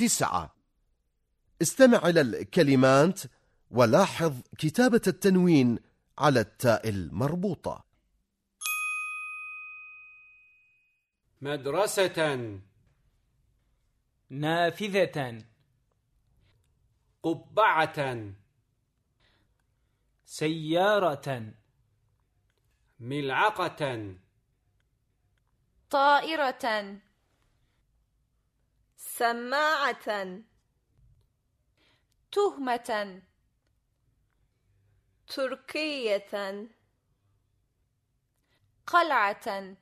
تسعة. استمع إلى الكلمات ولاحظ كتابة التنوين على التاء المربوطة. مدرسة. نافذة. قبعة. سيارة. ملعقة. طائرة. سماعة. تهمة. تركية. قلعة.